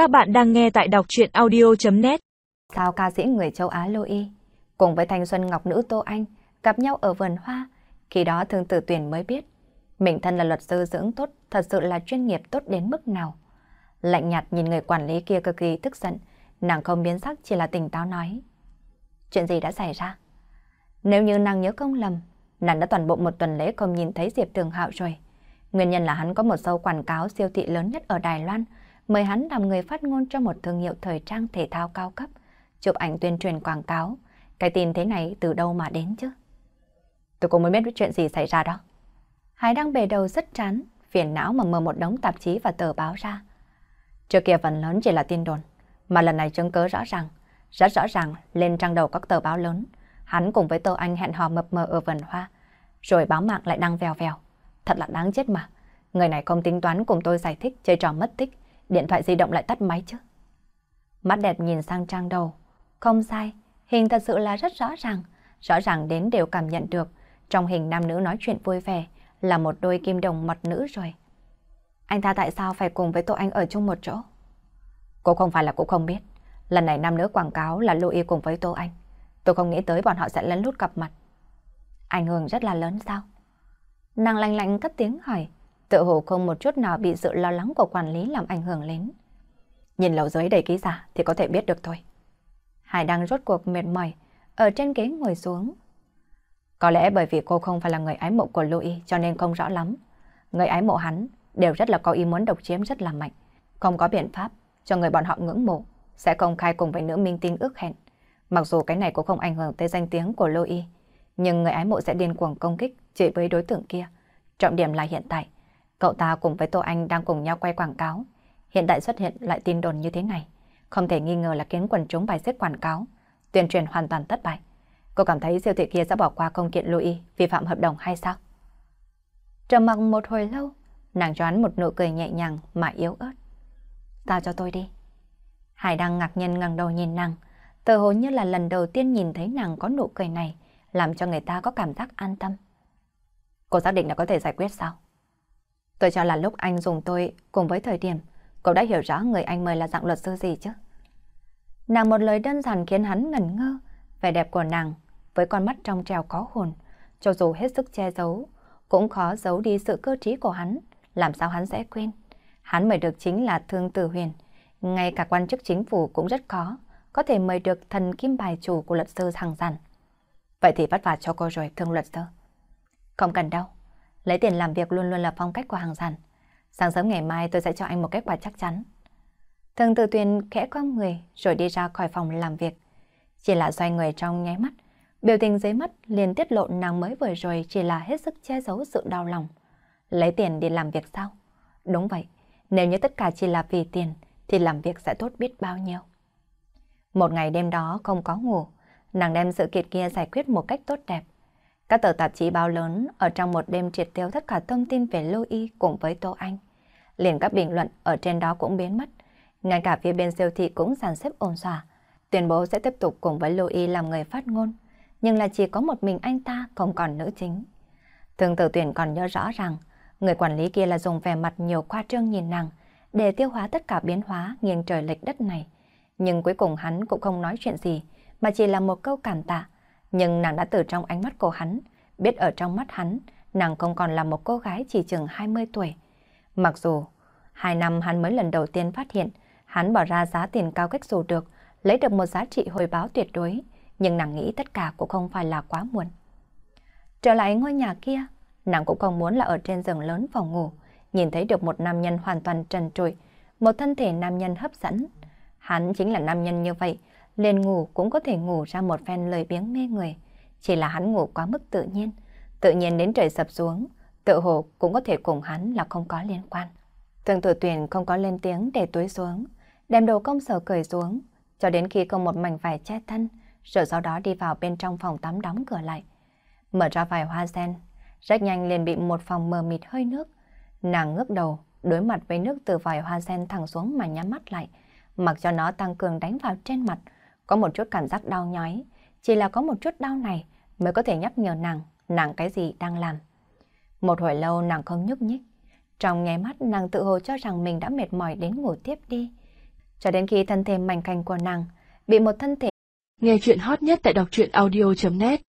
Các bạn đang nghe tại đọc truyện audio.net Sao ca sĩ người châu Á Louis cùng với thanh xuân ngọc nữ Tô Anh gặp nhau ở vườn hoa, khi đó thương tử tuyển mới biết mình thân là luật sư dưỡng tốt, thật sự là chuyên nghiệp tốt đến mức nào. Lạnh nhạt nhìn người quản lý kia cực kỳ tức giận, nàng không biến sắc chỉ là tỉnh táo nói. Chuyện gì đã xảy ra? Nếu như nàng nhớ không lầm, nàng đã toàn bộ một tuần lễ không nhìn thấy Diệp Tường Hạo rồi. Nguyên nhân là hắn có một show quảng cáo siêu thị lớn nhất ở Đài Loan, mời hắn làm người phát ngôn cho một thương hiệu thời trang thể thao cao cấp, chụp ảnh tuyên truyền quảng cáo. Cái tin thế này từ đâu mà đến chứ? Tôi cũng mới biết chuyện gì xảy ra đó. Hải đang bề đầu rất chán, phiền não mà mở một đống tạp chí và tờ báo ra. Trước kia phần lớn chỉ là tin đồn, mà lần này chứng cớ rõ ràng, rất rõ ràng lên trang đầu các tờ báo lớn. Hắn cùng với Tô Anh hẹn hò mập mờ ở vườn hoa, rồi báo mạng lại đăng vèo vèo. Thật là đáng chết mà. Người này không tính toán cùng tôi giải thích chơi trò mất tích, điện thoại di động lại tắt máy chứ. Mắt đẹp nhìn sang trang đầu. Không sai, hình thật sự là rất rõ ràng. Rõ ràng đến đều cảm nhận được. Trong hình nam nữ nói chuyện vui vẻ là một đôi kim đồng mật nữ rồi. Anh ta tại sao phải cùng với Tô Anh ở chung một chỗ? Cô không phải là cô không biết. Lần này nam nữ quảng cáo là Louis cùng với Tô Anh. Tôi không nghĩ tới bọn họ sẽ lén lút gặp mặt. Ảnh hưởng rất là lớn sao? Nàng lạnh lạnh cất tiếng hỏi, tự hồ không một chút nào bị sự lo lắng của quản lý làm ảnh hưởng đến. Nhìn lầu dưới đầy ký giả thì có thể biết được thôi. Hải đang rốt cuộc mệt mỏi, ở trên ghế ngồi xuống. Có lẽ bởi vì cô không phải là người ái mộ của Louis cho nên không rõ lắm. Người ái mộ hắn đều rất là có ý muốn độc chiếm rất là mạnh. Không có biện pháp cho người bọn họ ngưỡng mộ, sẽ công khai cùng với nữ minh tinh ước hẹn. Mặc dù cái này cũng không ảnh hưởng tới danh tiếng của Louis, nhưng người ái mộ sẽ điên cuồng công kích chỉ với đối tượng kia. Trọng điểm là hiện tại, cậu ta cùng với Tô Anh đang cùng nhau quay quảng cáo. Hiện tại xuất hiện lại tin đồn như thế này. Không thể nghi ngờ là khiến quần chúng bài xích quảng cáo. Tuyên truyền hoàn toàn thất bại. Cô cảm thấy siêu thị kia sẽ bỏ qua công kiện Louis vi phạm hợp đồng hay sao? Trầm mặc một hồi lâu, nàng choán một nụ cười nhẹ nhàng mà yếu ớt. Giao cho tôi đi. Hải đang ngạc nhiên ngẩng đầu nhìn nàng, tự hồ như là lần đầu tiên nhìn thấy nàng có nụ cười này, làm cho người ta có cảm giác an tâm. Cô xác định là có thể giải quyết sao? Tôi cho là lúc anh dùng tôi cùng với thời điểm, cậu đã hiểu rõ người anh mời là dạng luật sư gì chứ? Nàng một lời đơn giản khiến hắn ngẩn ngơ, vẻ đẹp của nàng với con mắt trong trèo có hồn, cho dù hết sức che giấu, cũng khó giấu đi sự cơ trí của hắn, làm sao hắn sẽ quên. Hắn mời được chính là Thương Tử Huyền, ngay cả quan chức chính phủ cũng rất khó, có thể mời được thần kim bài chủ của luật sư thẳng giản. Vậy thì vất vả cho cô rồi, thương luật sư. Không cần đâu. Lấy tiền làm việc luôn luôn là phong cách của hàng giản. Sáng sớm ngày mai tôi sẽ cho anh một kết quả chắc chắn. Thường tự tuyền khẽ con người rồi đi ra khỏi phòng làm việc. Chỉ là xoay người trong nháy mắt. Biểu tình dưới mắt liền tiết lộ nàng mới vừa rồi chỉ là hết sức che giấu sự đau lòng. Lấy tiền đi làm việc sao? Đúng vậy. Nếu như tất cả chỉ là vì tiền thì làm việc sẽ tốt biết bao nhiêu. Một ngày đêm đó không có ngủ, nàng đem sự kiện kia giải quyết một cách tốt đẹp. Các tờ tạp chí báo lớn ở trong một đêm triệt tiêu tất cả thông tin về Louis cùng với Tô Anh. Liền các bình luận ở trên đó cũng biến mất. Ngay cả phía bên siêu thị cũng dàn xếp ồn xòa. Tuyên bố sẽ tiếp tục cùng với Louis làm người phát ngôn. Nhưng là chỉ có một mình anh ta, không còn nữ chính. Thường tử tuyển còn nhớ rõ rằng, người quản lý kia là dùng vẻ mặt nhiều khoa trương nhìn nàng, để tiêu hóa tất cả biến hóa nghiêng trời lệch đất này. Nhưng cuối cùng hắn cũng không nói chuyện gì, mà chỉ là một câu cảm tạ. Nhưng nàng đã từ trong ánh mắt của hắn, biết ở trong mắt hắn, nàng không còn là một cô gái chỉ chừng 20 tuổi. Mặc dù, hai năm hắn mới lần đầu tiên phát hiện, hắn bỏ ra giá tiền cao cách dù được, lấy được một giá trị hồi báo tuyệt đối, nhưng nàng nghĩ tất cả cũng không phải là quá muộn. Trở lại ngôi nhà kia, nàng cũng không muốn là ở trên giường lớn phòng ngủ, nhìn thấy được một nam nhân hoàn toàn trần trụi, một thân thể nam nhân hấp dẫn. Hắn chính là nam nhân như vậy, liền ngủ cũng có thể ngủ ra một phen lời biếng mê người. Chỉ là hắn ngủ quá mức tự nhiên, tự nhiên đến trời sập xuống, tự hồ cũng có thể cùng hắn là không có liên quan. Thường tử tuyển không có lên tiếng để túi xuống, đem đồ công sở cởi xuống, cho đến khi không một mảnh vải che thân, rồi sau đó đi vào bên trong phòng tắm đóng cửa lại. Mở ra vài hoa sen, rất nhanh liền bị một phòng mờ mịt hơi nước. Nàng ngước đầu, đối mặt với nước từ vài hoa sen thẳng xuống mà nhắm mắt lại, mặc cho nó tăng cường đánh vào trên mặt, có một chút cảm giác đau nhói, chỉ là có một chút đau này mới có thể nhắc nhở nàng, nàng cái gì đang làm. Một hồi lâu nàng không nhúc nhích, trong nháy mắt nàng tự hồ cho rằng mình đã mệt mỏi đến ngủ tiếp đi. cho đến khi thân thể mảnh khảnh của nàng bị một thân thể. Nghe chuyện hot nhất tại đọc truyện audio.net